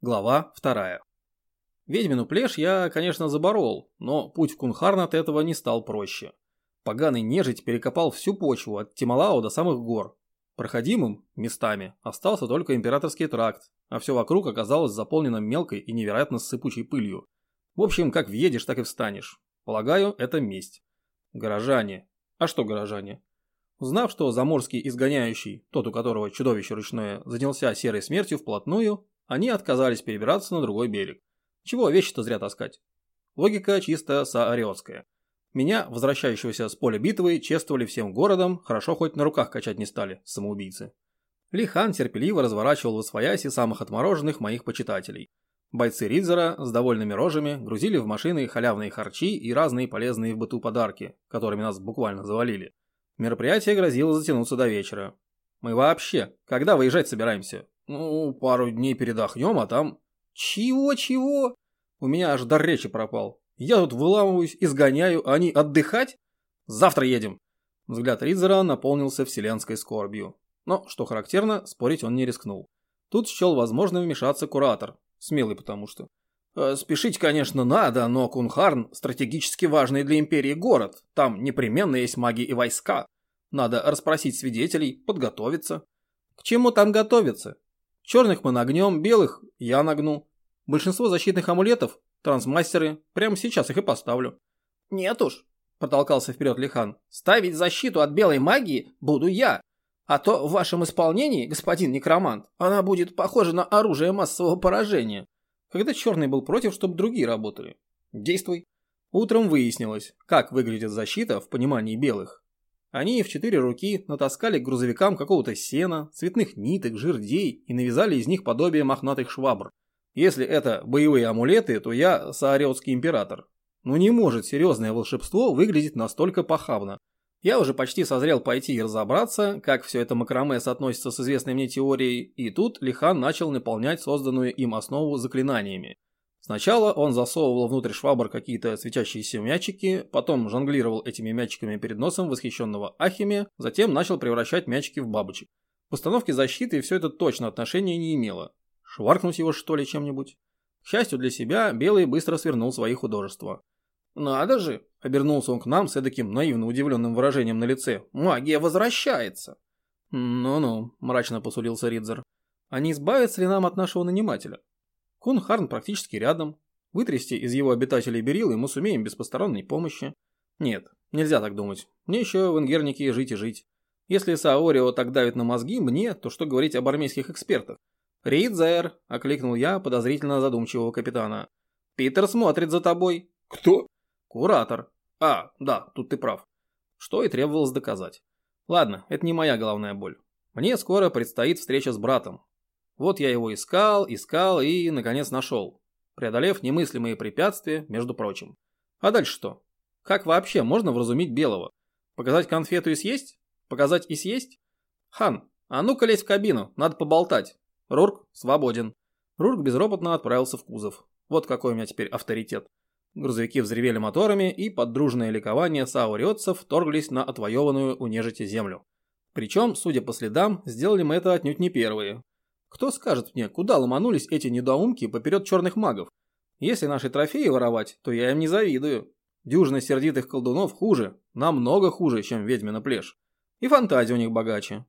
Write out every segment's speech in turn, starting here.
Глава вторая. Ведьмину плешь я, конечно, заборол, но путь в Кунхарн от этого не стал проще. Поганый нежить перекопал всю почву от Тималао до самых гор. Проходимым, местами, остался только императорский тракт, а все вокруг оказалось заполнено мелкой и невероятно сыпучей пылью. В общем, как въедешь, так и встанешь. Полагаю, это месть. Горожане. А что горожане? Узнав, что Заморский изгоняющий, тот у которого чудовище ручное, занялся серой смертью вплотную, они отказались перебираться на другой берег. Чего вещи-то зря таскать? Логика чисто саариотская. Меня, возвращающегося с поля битвы, чествовали всем городом, хорошо хоть на руках качать не стали, самоубийцы. Лихан терпеливо разворачивал в освояси самых отмороженных моих почитателей. Бойцы Ридзера с довольными рожами грузили в машины халявные харчи и разные полезные в быту подарки, которыми нас буквально завалили. Мероприятие грозило затянуться до вечера. Мы вообще, когда выезжать собираемся? Ну, пару дней передохнем, а там... Чего-чего? У меня аж дар речи пропал. Я тут выламываюсь, изгоняю, а они отдыхать? Завтра едем. Взгляд Ридзера наполнился вселенской скорбью. Но, что характерно, спорить он не рискнул. Тут счел возможным вмешаться куратор. Смелый потому что. «Э, спешить, конечно, надо, но Кунхарн – стратегически важный для Империи город. Там непременно есть маги и войска. Надо расспросить свидетелей, подготовиться. К чему там готовиться? Черных мы нагнем, белых я нагну. Большинство защитных амулетов – трансмастеры, прямо сейчас их и поставлю. Нет уж, потолкался вперед Лихан, ставить защиту от белой магии буду я. А то в вашем исполнении, господин некромант, она будет похожа на оружие массового поражения. Когда черный был против, чтобы другие работали. Действуй. Утром выяснилось, как выглядит защита в понимании белых. Они в четыре руки натаскали к грузовикам какого-то сена, цветных ниток, жердей и навязали из них подобие мохнатых швабр. Если это боевые амулеты, то я саариотский император. Но не может серьезное волшебство выглядеть настолько похабно. Я уже почти созрел пойти и разобраться, как все это макраме соотносится с известной мне теорией, и тут Лихан начал наполнять созданную им основу заклинаниями. Сначала он засовывал внутрь швабр какие-то светящиеся мячики, потом жонглировал этими мячиками перед носом восхищенного Ахиме, затем начал превращать мячики в бабочек. В постановке защиты все это точно отношения не имело. Шваркнуть его что ли чем-нибудь? К счастью для себя, Белый быстро свернул свои художества. «Надо же!» – обернулся он к нам с таким наивно удивленным выражением на лице. «Магия возвращается!» «Ну-ну», – мрачно посулился Ридзер. «А не избавится ли нам от нашего нанимателя? Кунхарн практически рядом. Вытрясти из его обитателей берилы мы сумеем без посторонней помощи. Нет, нельзя так думать. Мне еще в Ингернике жить и жить. Если Саорио так давит на мозги мне, то что говорить об армейских экспертах? «Ридзер!» – окликнул я подозрительно задумчивого капитана. «Питер смотрит за тобой». «Кто?» «Куратор». «А, да, тут ты прав». Что и требовалось доказать. Ладно, это не моя головная боль. Мне скоро предстоит встреча с братом, вот я его искал, искал и, наконец, нашел, преодолев немыслимые препятствия, между прочим. А дальше что? Как вообще можно вразумить белого? Показать конфету и съесть? Показать и съесть? Хан, а ну-ка лезь в кабину, надо поболтать. Рурк свободен. Рурк безропотно отправился в кузов. Вот какой у меня теперь авторитет. Грузовики взревели моторами, и под дружное ликование сауриотцев вторглись на отвоеванную у нежити землю. Причем, судя по следам, сделали мы это отнюдь не первые. Кто скажет мне, куда ломанулись эти недоумки поперед черных магов? Если наши трофеи воровать, то я им не завидую. Дюжина сердитых колдунов хуже, намного хуже, чем ведьмина плешь. И фантазия у них богаче.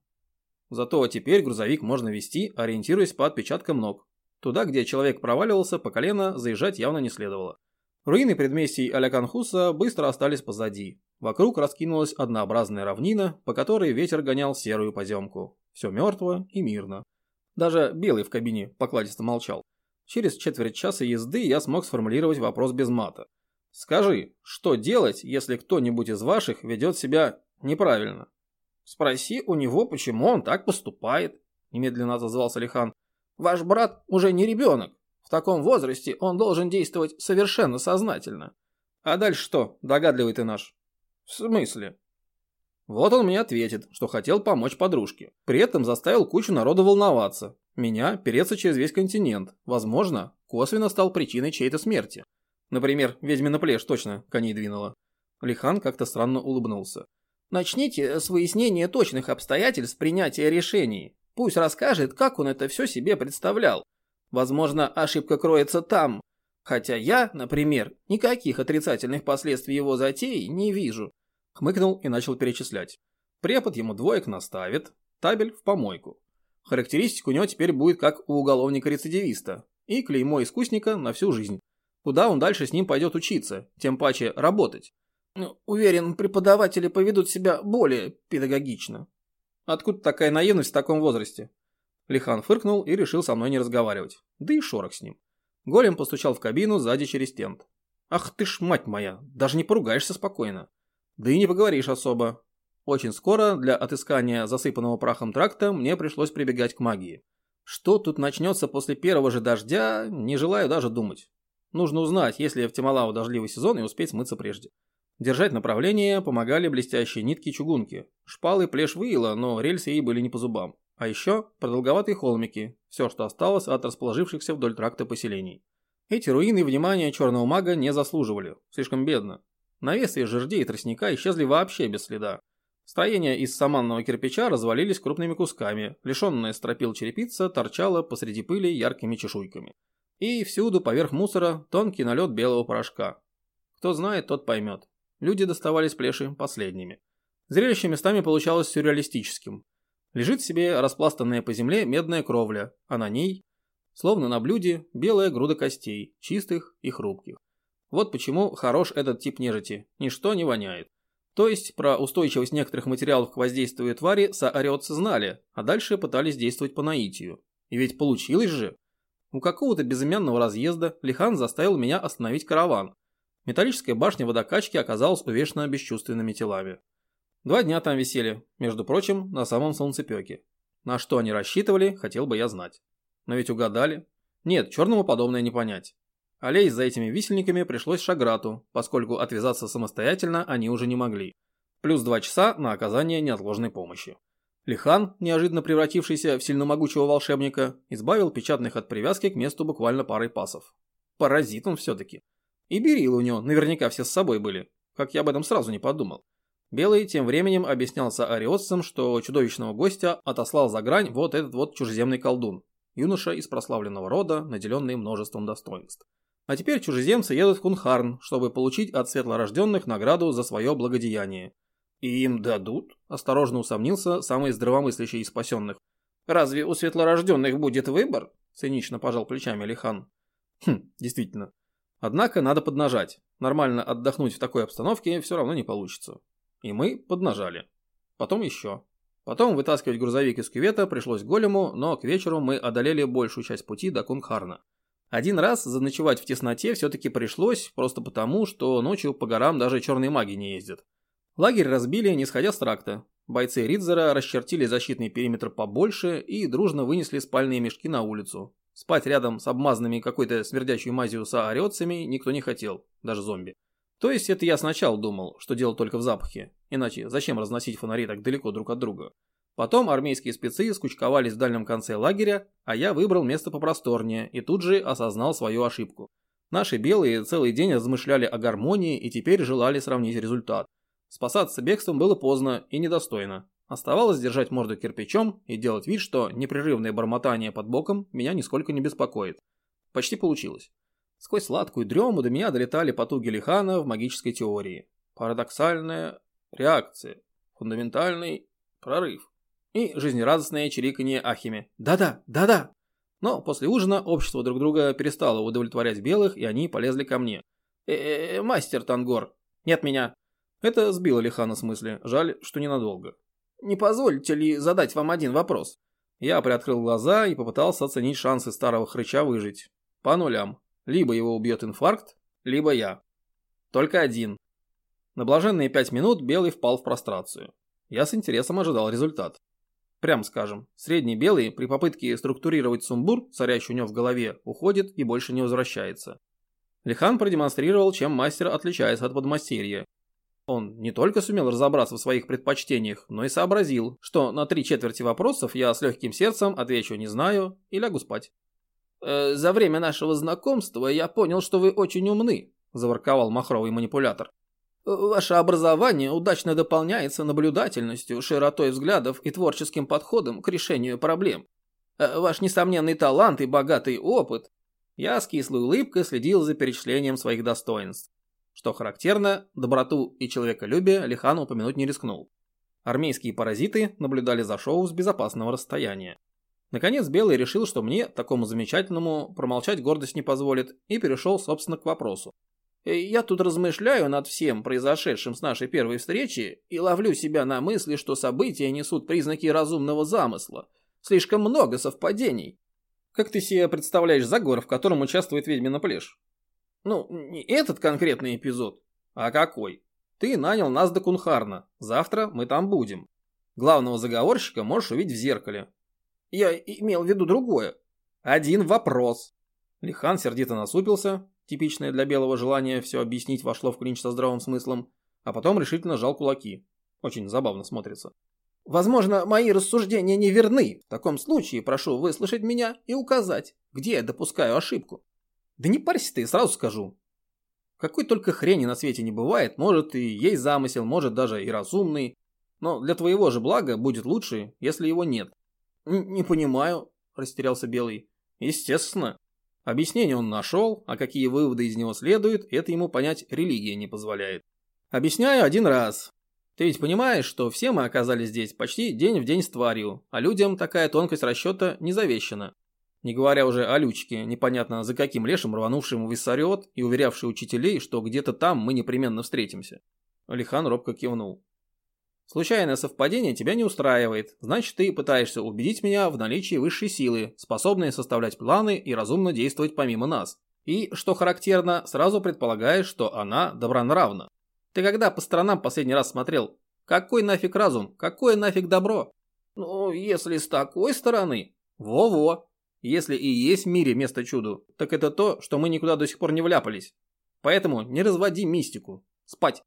Зато теперь грузовик можно вести, ориентируясь по отпечаткам ног. Туда, где человек проваливался, по колено заезжать явно не следовало. Руины предместий Аляканхуса быстро остались позади. Вокруг раскинулась однообразная равнина, по которой ветер гонял серую поземку. Все мертво и мирно. Даже Белый в кабине покладисто молчал. Через четверть часа езды я смог сформулировать вопрос без мата. «Скажи, что делать, если кто-нибудь из ваших ведет себя неправильно?» «Спроси у него, почему он так поступает», – немедленно отозвался Лихан. «Ваш брат уже не ребенок. В таком возрасте он должен действовать совершенно сознательно». «А дальше что, догадливый ты наш?» «В смысле?» Вот он мне ответит, что хотел помочь подружке. При этом заставил кучу народу волноваться. Меня переться через весь континент. Возможно, косвенно стал причиной чьей-то смерти. Например, ведьмина плешь точно коней двинула. Лихан как-то странно улыбнулся. Начните с выяснения точных обстоятельств принятия решений. Пусть расскажет, как он это все себе представлял. Возможно, ошибка кроется там. Хотя я, например, никаких отрицательных последствий его затеи не вижу. Хмыкнул и начал перечислять. Препод ему двоек наставит, табель в помойку. Характеристика у него теперь будет как у уголовника-рецидивиста и клеймо искусника на всю жизнь. Куда он дальше с ним пойдет учиться, тем паче работать. Ну, уверен, преподаватели поведут себя более педагогично. Откуда такая наивность в таком возрасте? Лихан фыркнул и решил со мной не разговаривать. Да и шорох с ним. Голем постучал в кабину сзади через тент. Ах ты ж мать моя, даже не поругаешься спокойно. Да и не поговоришь особо. Очень скоро для отыскания засыпанного прахом тракта мне пришлось прибегать к магии. Что тут начнется после первого же дождя, не желаю даже думать. Нужно узнать, есть ли в Тималау дождливый сезон и успеть смыться прежде. Держать направление помогали блестящие нитки чугунки. Шпалы плешь выила, но рельсы ей были не по зубам. А еще продолговатые холмики, все, что осталось от расположившихся вдоль тракта поселений. Эти руины внимания черного мага не заслуживали, слишком бедно. Навесы жердей и тростника исчезли вообще без следа. Строения из саманного кирпича развалились крупными кусками, лишенная стропил черепица торчала посреди пыли яркими чешуйками. И всюду поверх мусора тонкий налет белого порошка. Кто знает, тот поймет. Люди доставались плеши последними. Зрелище местами получалось сюрреалистическим. Лежит себе распластанная по земле медная кровля, а на ней, словно на блюде, белая груда костей, чистых и хрупких. Вот почему хорош этот тип нежити, ничто не воняет. То есть про устойчивость некоторых материалов к воздействию твари саариотцы знали, а дальше пытались действовать по наитию. И ведь получилось же. У какого-то безымянного разъезда Лихан заставил меня остановить караван. Металлическая башня водокачки оказалась увешана бесчувственными телами. Два дня там висели, между прочим, на самом солнцепеке. На что они рассчитывали, хотел бы я знать. Но ведь угадали. Нет, черному подобное не понять. А лезть за этими висельниками пришлось Шаграту, поскольку отвязаться самостоятельно они уже не могли. Плюс два часа на оказание неотложной помощи. Лихан, неожиданно превратившийся в сильномогучего волшебника, избавил печатных от привязки к месту буквально парой пасов. Паразит он все-таки. И берилы у него наверняка все с собой были, как я об этом сразу не подумал. Белый тем временем объяснялся ариосцам, что чудовищного гостя отослал за грань вот этот вот чужеземный колдун, юноша из прославленного рода, наделенный множеством достоинств. А теперь чужеземцы едут в Кунхарн, чтобы получить от светлорожденных награду за свое благодеяние. «И им дадут?» – осторожно усомнился самый здравомыслящий из спасенных. «Разве у светлорожденных будет выбор?» – цинично пожал плечами Лихан. «Хм, действительно. Однако надо поднажать. Нормально отдохнуть в такой обстановке все равно не получится. И мы поднажали. Потом еще. Потом вытаскивать грузовик из кювета пришлось голему, но к вечеру мы одолели большую часть пути до Кунгхарна. Один раз заночевать в тесноте все-таки пришлось, просто потому, что ночью по горам даже черные маги не ездят. Лагерь разбили, не сходя с тракта. Бойцы Ридзера расчертили защитный периметр побольше и дружно вынесли спальные мешки на улицу. Спать рядом с обмазанными какой-то смердящей мазью саариотцами никто не хотел, даже зомби. То есть это я сначала думал, что дело только в запахе, иначе зачем разносить фонари так далеко друг от друга. Потом армейские спецы скучковались в дальнем конце лагеря, а я выбрал место попросторнее и тут же осознал свою ошибку. Наши белые целый день размышляли о гармонии и теперь желали сравнить результат. Спасаться бегством было поздно и недостойно. Оставалось держать морду кирпичом и делать вид, что непрерывное бормотание под боком меня нисколько не беспокоит. Почти получилось. Сквозь сладкую дрему до меня долетали потуги Лихана в магической теории. Парадоксальная реакция. Фундаментальный прорыв. И жизнерадостное чириканье Ахиме. Да-да, да-да. Но после ужина общество друг друга перестало удовлетворять белых, и они полезли ко мне. э э, -э мастер Тангор. Нет меня. Это сбило Лихана с мысли. Жаль, что ненадолго. Не позволите ли задать вам один вопрос? Я приоткрыл глаза и попытался оценить шансы старого хрыча выжить. По нулям. Либо его убьет инфаркт, либо я. Только один. На блаженные пять минут Белый впал в прострацию. Я с интересом ожидал результат. Прям скажем, средний Белый при попытке структурировать сумбур, царящий у него в голове, уходит и больше не возвращается. Лихан продемонстрировал, чем мастер отличается от подмастерья. Он не только сумел разобраться в своих предпочтениях, но и сообразил, что на три четверти вопросов я с легким сердцем отвечу «не знаю» и лягу спать. Э, «За время нашего знакомства я понял, что вы очень умны», – заворковал махровый манипулятор. «Ваше образование удачно дополняется наблюдательностью, широтой взглядов и творческим подходом к решению проблем. Э, ваш несомненный талант и богатый опыт. Я с кислой улыбкой следил за перечислением своих достоинств. Что характерно, доброту и человеколюбие Лихан упомянуть не рискнул. Армейские паразиты наблюдали за шоу с безопасного расстояния. Наконец Белый решил, что мне, такому замечательному, промолчать гордость не позволит, и перешел, собственно, к вопросу. «Э, «Я тут размышляю над всем произошедшим с нашей первой встречи и ловлю себя на мысли, что события несут признаки разумного замысла. Слишком много совпадений». «Как ты себе представляешь заговор, в котором участвует ведьмина плешь?» «Ну, не этот конкретный эпизод, а какой? Ты нанял нас до Кунхарна, завтра мы там будем. Главного заговорщика можешь увидеть в зеркале, я имел в виду другое. Один вопрос. Лихан сердито насупился, типичное для белого желание все объяснить вошло в клинч со здравым смыслом, а потом решительно сжал кулаки. Очень забавно смотрится. Возможно, мои рассуждения не верны. В таком случае прошу выслушать меня и указать, где я допускаю ошибку. Да не парься ты, сразу скажу. Какой только хрени на свете не бывает, может и есть замысел, может даже и разумный. Но для твоего же блага будет лучше, если его нет. «Не понимаю», – растерялся Белый. «Естественно. Объяснение он нашел, а какие выводы из него следуют, это ему понять религия не позволяет. Объясняю один раз. Ты ведь понимаешь, что все мы оказались здесь почти день в день с тварью, а людям такая тонкость расчета не завещана. Не говоря уже о Лючке, непонятно за каким лешим рванувшим в Иссариот и уверявший учителей, что где-то там мы непременно встретимся. Алихан робко кивнул. Случайное совпадение тебя не устраивает, значит ты пытаешься убедить меня в наличии высшей силы, способной составлять планы и разумно действовать помимо нас. И, что характерно, сразу предполагаешь, что она добронравна. Ты когда по сторонам последний раз смотрел? Какой нафиг разум? Какое нафиг добро? Ну, если с такой стороны... Во-во. Если и есть в мире место чуду, так это то, что мы никуда до сих пор не вляпались. Поэтому не разводи мистику. Спать.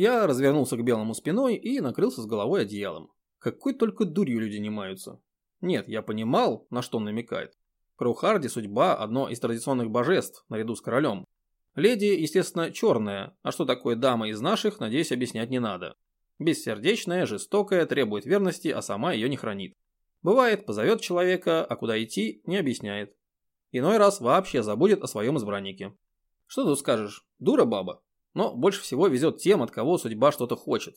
Я развернулся к белому спиной и накрылся с головой одеялом. Какой только дурью люди не маются. Нет, я понимал, на что он намекает. Краухарди судьба – одно из традиционных божеств, наряду с королем. Леди, естественно, черная, а что такое дама из наших, надеюсь, объяснять не надо. Бессердечная, жестокая, требует верности, а сама ее не хранит. Бывает, позовет человека, а куда идти, не объясняет. Иной раз вообще забудет о своем избраннике. Что тут скажешь, дура баба. Но больше всего везет тем, от кого судьба что-то хочет.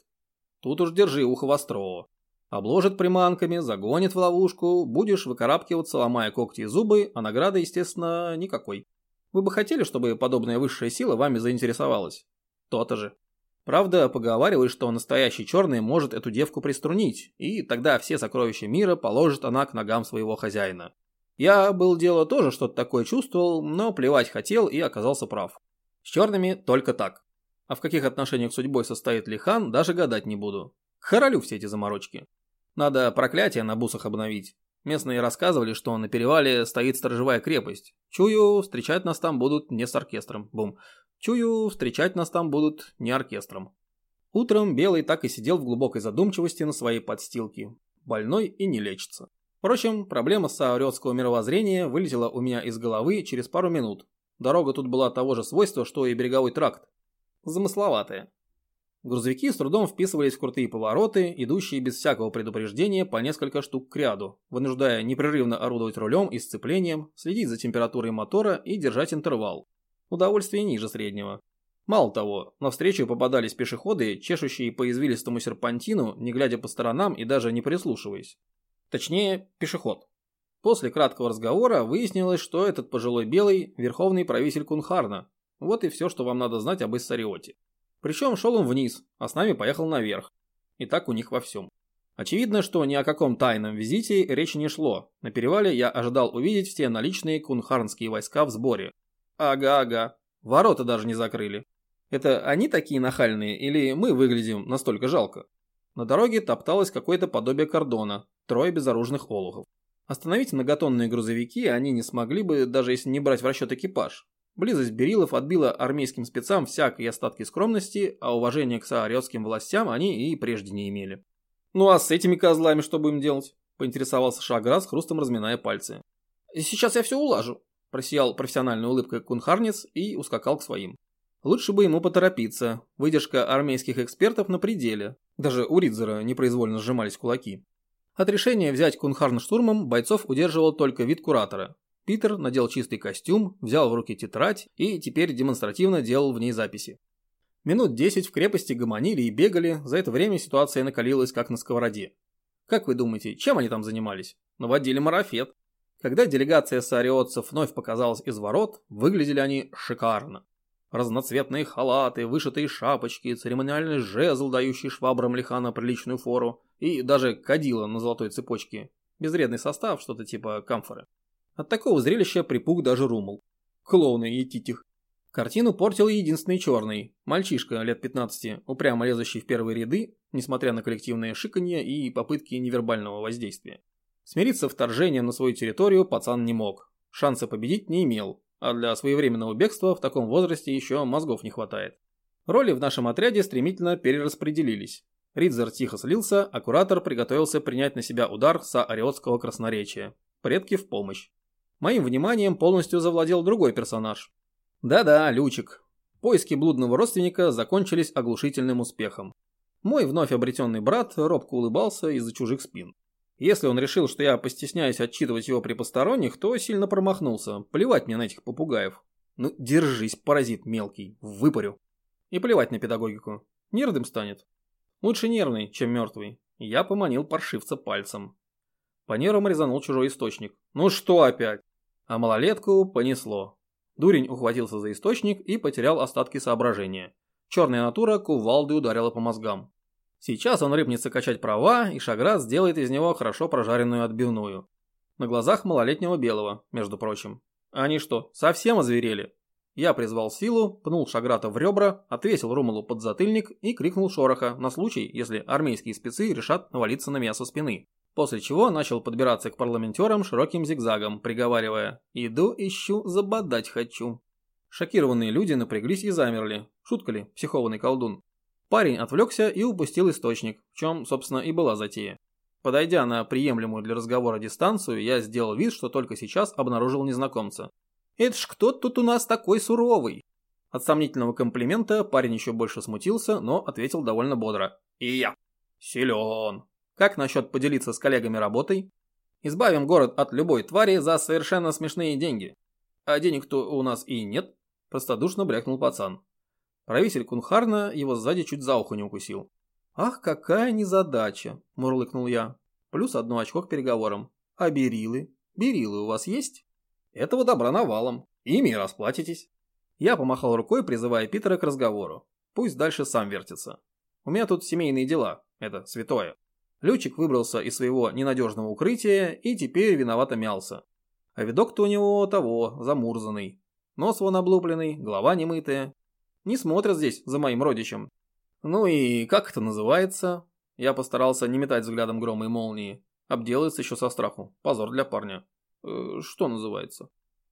Тут уж держи ухо востро. Обложит приманками, загонит в ловушку, будешь выкарабкиваться, ломая когти и зубы, а награды, естественно, никакой. Вы бы хотели, чтобы подобная высшая сила вами заинтересовалась? То-то же. Правда, поговаривают, что настоящий черный может эту девку приструнить, и тогда все сокровища мира положит она к ногам своего хозяина. Я, был дело, тоже что-то такое чувствовал, но плевать хотел и оказался прав. С черными только так. А в каких отношениях с судьбой состоит Лихан, даже гадать не буду. Хоролю все эти заморочки. Надо проклятие на бусах обновить. Местные рассказывали, что на перевале стоит сторожевая крепость. Чую, встречать нас там будут не с оркестром. Бум. Чую, встречать нас там будут не оркестром. Утром Белый так и сидел в глубокой задумчивости на своей подстилке. Больной и не лечится. Впрочем, проблема саурётского мировоззрения вылетела у меня из головы через пару минут, Дорога тут была того же свойства, что и береговой тракт. Замысловатая. Грузовики с трудом вписывались в крутые повороты, идущие без всякого предупреждения по несколько штук к ряду, вынуждая непрерывно орудовать рулем и сцеплением, следить за температурой мотора и держать интервал. Удовольствие ниже среднего. Мало того, навстречу попадались пешеходы, чешущие по извилистому серпантину, не глядя по сторонам и даже не прислушиваясь. Точнее, пешеход. После краткого разговора выяснилось, что этот пожилой белый – верховный правитель Кунхарна. Вот и все, что вам надо знать об Иссариоте. Причем шел он вниз, а с нами поехал наверх. И так у них во всем. Очевидно, что ни о каком тайном визите речи не шло. На перевале я ожидал увидеть все наличные кунхарнские войска в сборе. Ага-ага, ворота даже не закрыли. Это они такие нахальные или мы выглядим настолько жалко? На дороге топталось какое-то подобие кордона, трое безоружных олухов. Остановить многотонные грузовики они не смогли бы, даже если не брать в расчет экипаж. Близость Берилов отбила армейским спецам всякие остатки скромности, а уважения к сааретским властям они и прежде не имели. «Ну а с этими козлами что будем делать?» – поинтересовался Шагра с хрустом разминая пальцы. «Сейчас я все улажу», – просиял профессиональной улыбкой кунхарнец и ускакал к своим. Лучше бы ему поторопиться, выдержка армейских экспертов на пределе. Даже у Ридзера непроизвольно сжимались кулаки. От решения взять Кунхарн штурмом бойцов удерживал только вид куратора. Питер надел чистый костюм, взял в руки тетрадь и теперь демонстративно делал в ней записи. Минут десять в крепости гомонили и бегали, за это время ситуация накалилась как на сковороде. Как вы думаете, чем они там занимались? Наводили марафет. Когда делегация саариотцев вновь показалась из ворот, выглядели они шикарно. Разноцветные халаты, вышитые шапочки, церемониальный жезл, дающий швабрам лихана приличную фору, и даже кадила на золотой цепочке. Безвредный состав, что-то типа камфоры. От такого зрелища припуг даже Румул. Клоуны и титих. Картину портил единственный черный, мальчишка лет 15, упрямо лезущий в первые ряды, несмотря на коллективное шиканье и попытки невербального воздействия. Смириться вторжением на свою территорию пацан не мог, шанса победить не имел, а для своевременного бегства в таком возрасте еще мозгов не хватает. Роли в нашем отряде стремительно перераспределились. Ридзер тихо слился, а куратор приготовился принять на себя удар со ариотского красноречия. Предки в помощь. Моим вниманием полностью завладел другой персонаж, да-да, Лючик. Поиски блудного родственника закончились оглушительным успехом. Мой вновь обретенный брат робко улыбался из-за чужих спин. Если он решил, что я постесняюсь отчитывать его при посторонних, то сильно промахнулся. Плевать мне на этих попугаев. Ну, держись, паразит мелкий, выпарю. И плевать на педагогику. Нервным станет. Лучше нервный, чем мертвый. Я поманил паршивца пальцем. По нервам резанул чужой источник. Ну что опять? А малолетку понесло. Дурень ухватился за источник и потерял остатки соображения. Черная натура кувалды ударила по мозгам. Сейчас он рыбнется качать права, и Шаград сделает из него хорошо прожаренную отбивную. На глазах малолетнего белого, между прочим. Они что, совсем озверели? Я призвал силу, пнул Шаграта в ребра, отвесил Румалу под затыльник и крикнул шороха на случай, если армейские спецы решат навалиться на мясо спины после чего начал подбираться к парламентерам широким зигзагом, приговаривая «Иду, ищу, забодать хочу». Шокированные люди напряглись и замерли. Шутка ли, психованный колдун. Парень отвлекся и упустил источник, в чем, собственно, и была затея. Подойдя на приемлемую для разговора дистанцию, я сделал вид, что только сейчас обнаружил незнакомца. «Это ж кто тут у нас такой суровый?» От сомнительного комплимента парень еще больше смутился, но ответил довольно бодро. «И я». «Силен». Как насчет поделиться с коллегами работой? Избавим город от любой твари за совершенно смешные деньги. А денег-то у нас и нет, простодушно брякнул пацан. Правитель Кунхарна его сзади чуть за ухо не укусил. «Ах, какая незадача!» – мурлыкнул я. Плюс одно очко к переговорам. «А берилы? Берилы у вас есть?» «Этого добра навалом. Ими и расплатитесь». Я помахал рукой, призывая Питера к разговору. Пусть дальше сам вертится. У меня тут семейные дела. Это святое. Летчик выбрался из своего ненадежного укрытия и теперь виновато мялся. А видок-то у него того, замурзанный. Нос вон облупленный, голова немытая. Не смотрят здесь за моим родичем. Ну и как это называется? Я постарался не метать взглядом грома и молнии. Обделается еще со страху. Позор для парня. Э, что называется?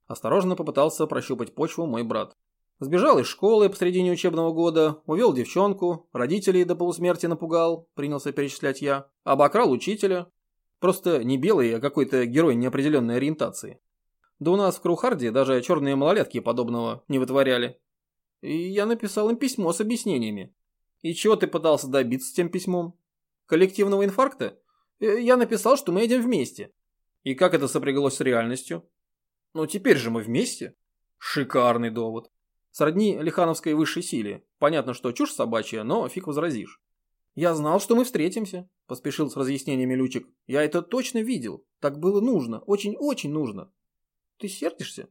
Осторожно попытался прощупать почву мой брат. Сбежал из школы посредине учебного года, увел девчонку, родителей до полусмерти напугал, принялся перечислять я, обокрал учителя. Просто не белый, а какой-то герой неопределенной ориентации. Да у нас в Крухарде даже черные малолетки подобного не вытворяли. И я написал им письмо с объяснениями. И чего ты пытался добиться с тем письмом? Коллективного инфаркта? Э, я написал, что мы едем вместе. И как это сопряглось с реальностью? Ну теперь же мы вместе. Шикарный довод. Сродни лихановской высшей силе. Понятно, что чушь собачья, но фиг возразишь. «Я знал, что мы встретимся», – поспешил с разъяснениями Лючик. «Я это точно видел. Так было нужно. Очень-очень нужно». «Ты сердишься?»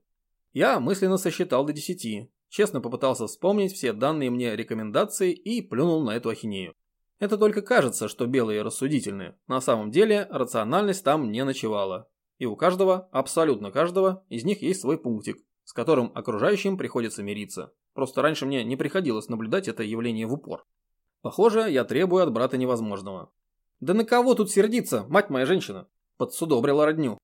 Я мысленно сосчитал до десяти. Честно попытался вспомнить все данные мне рекомендации и плюнул на эту ахинею. Это только кажется, что белые рассудительные. На самом деле рациональность там не ночевала. И у каждого, абсолютно каждого, из них есть свой пунктик, с которым окружающим приходится мириться. Просто раньше мне не приходилось наблюдать это явление в упор. Похоже, я требую от брата невозможного. «Да на кого тут сердиться, мать моя женщина?» Подсудобрила родню.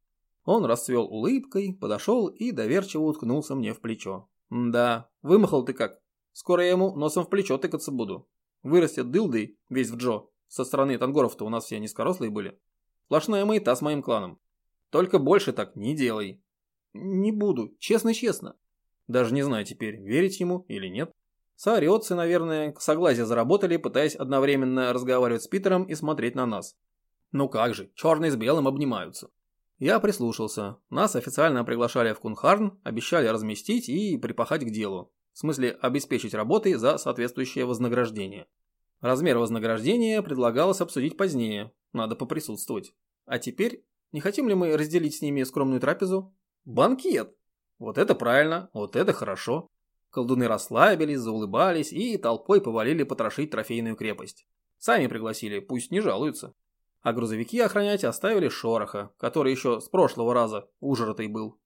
Он расцвел улыбкой, подошел и доверчиво уткнулся мне в плечо. «Да, вымахал ты как. Скоро я ему носом в плечо тыкаться буду. Вырастет дылдой, весь в Джо. Со стороны тангоров-то у нас все низкорослые были. Сплошная маята с моим кланом. Только больше так не делай. Не буду, честно-честно. Даже не знаю теперь, верить ему или нет. Саариотцы, наверное, к согласию заработали, пытаясь одновременно разговаривать с Питером и смотреть на нас. Ну как же, черный с белым обнимаются. Я прислушался. Нас официально приглашали в Кунхарн, обещали разместить и припахать к делу. В смысле, обеспечить работой за соответствующее вознаграждение. Размер вознаграждения предлагалось обсудить позднее, надо поприсутствовать. А теперь, не хотим ли мы разделить с ними скромную трапезу? Банкет! Вот это правильно, вот это хорошо. Колдуны расслабились, заулыбались и толпой повалили потрошить трофейную крепость. Сами пригласили, пусть не жалуются. А грузовики охранять оставили шороха, который еще с прошлого раза ужратый был.